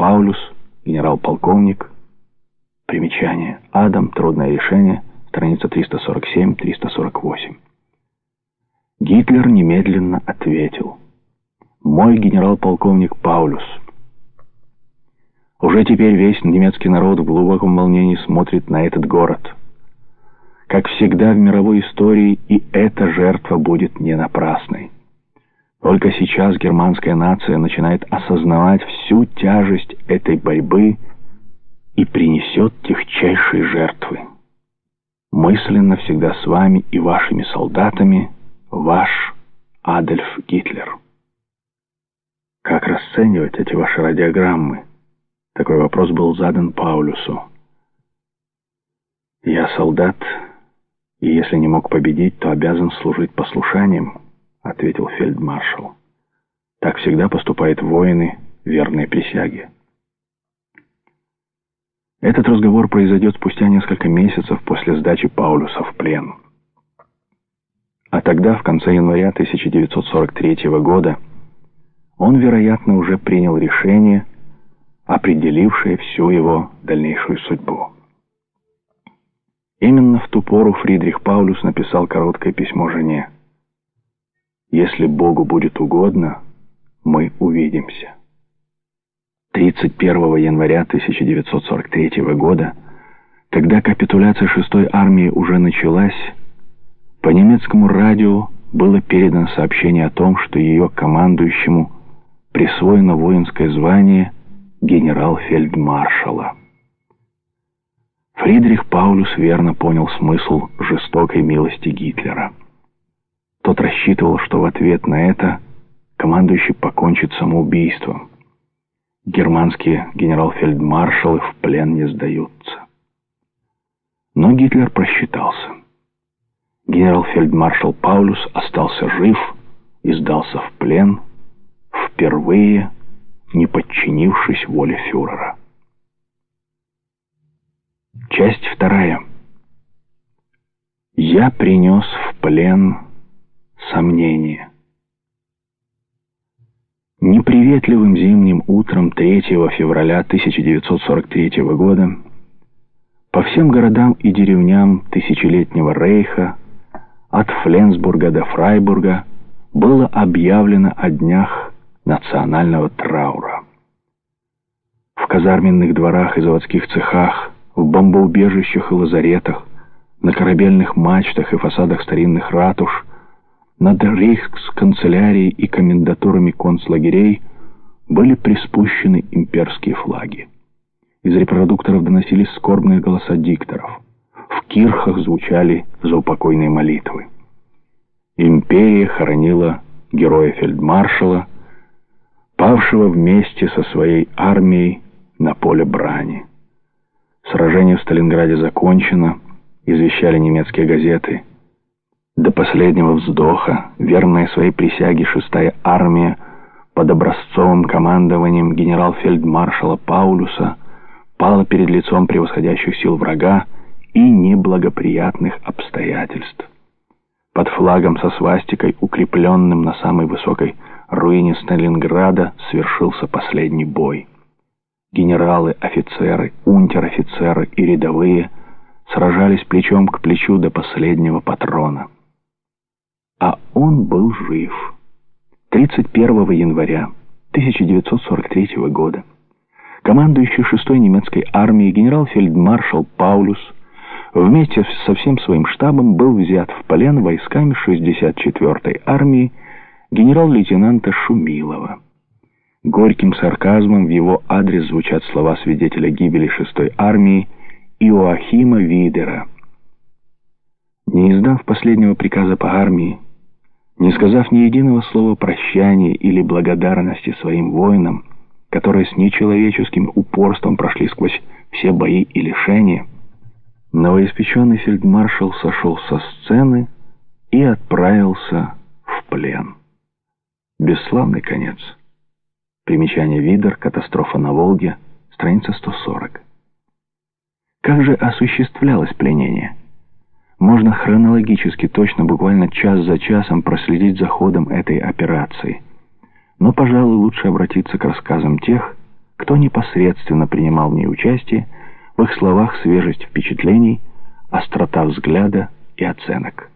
Паулюс, генерал-полковник. Примечание. Адам. Трудное решение. Страница 347-348. Гитлер немедленно ответил. «Мой генерал-полковник Паулюс». Уже теперь весь немецкий народ в глубоком волнении смотрит на этот город. Как всегда в мировой истории, и эта жертва будет не напрасной. Только сейчас германская нация начинает осознавать всю тяжесть этой борьбы и принесет техчайшие жертвы. Мысленно всегда с вами и вашими солдатами ваш Адольф Гитлер. Как расценивать эти ваши радиограммы? Такой вопрос был задан Паулюсу. «Я солдат, и если не мог победить, то обязан служить послушанием», — ответил фельдмаршал. «Так всегда поступают воины, верные присяге». Этот разговор произойдет спустя несколько месяцев после сдачи Паулюса в плен. А тогда, в конце января 1943 года, он, вероятно, уже принял решение определившее всю его дальнейшую судьбу. Именно в ту пору Фридрих Паулюс написал короткое письмо жене. «Если Богу будет угодно, мы увидимся». 31 января 1943 года, когда капитуляция 6-й армии уже началась, по немецкому радио было передано сообщение о том, что ее командующему присвоено воинское звание – генерал-фельдмаршала. Фридрих Паулюс верно понял смысл жестокой милости Гитлера. Тот рассчитывал, что в ответ на это командующий покончит самоубийством. Германские генерал-фельдмаршалы в плен не сдаются. Но Гитлер просчитался. Генерал-фельдмаршал Паулюс остался жив и сдался в плен впервые не подчинившись воле фюрера. Часть вторая. Я принес в плен сомнения. Неприветливым зимним утром 3 февраля 1943 года по всем городам и деревням тысячелетнего рейха от Фленсбурга до Фрайбурга было объявлено о днях национального траура. В казарменных дворах и заводских цехах, в бомбоубежищах и лазаретах, на корабельных мачтах и фасадах старинных ратуш, над рейхсканцелярией и комендатурами концлагерей были приспущены имперские флаги. Из репродукторов доносились скорбные голоса дикторов. В кирхах звучали заупокойные молитвы. Империя хоронила героя фельдмаршала, павшего вместе со своей армией на поле брани. Сражение в Сталинграде закончено, извещали немецкие газеты. До последнего вздоха, верная своей присяге шестая армия под образцовым командованием генерал-фельдмаршала Паулюса пала перед лицом превосходящих сил врага и неблагоприятных обстоятельств. Под флагом со свастикой, укрепленным на самой высокой руине Сталинграда свершился последний бой. Генералы, офицеры, унтер-офицеры и рядовые сражались плечом к плечу до последнего патрона. А он был жив. 31 января 1943 года командующий 6-й немецкой армией генерал-фельдмаршал Паулюс вместе со всем своим штабом был взят в плен войсками 64-й армии генерал-лейтенанта Шумилова. Горьким сарказмом в его адрес звучат слова свидетеля гибели шестой армии Иоахима Видера. Не издав последнего приказа по армии, не сказав ни единого слова прощания или благодарности своим воинам, которые с нечеловеческим упорством прошли сквозь все бои и лишения, новоиспеченный фельдмаршал сошел со сцены и отправился в плен. Бесславный конец. Примечание Видер. Катастрофа на Волге. Страница 140. Как же осуществлялось пленение? Можно хронологически точно, буквально час за часом проследить за ходом этой операции. Но, пожалуй, лучше обратиться к рассказам тех, кто непосредственно принимал в ней участие, в их словах свежесть впечатлений, острота взгляда и оценок.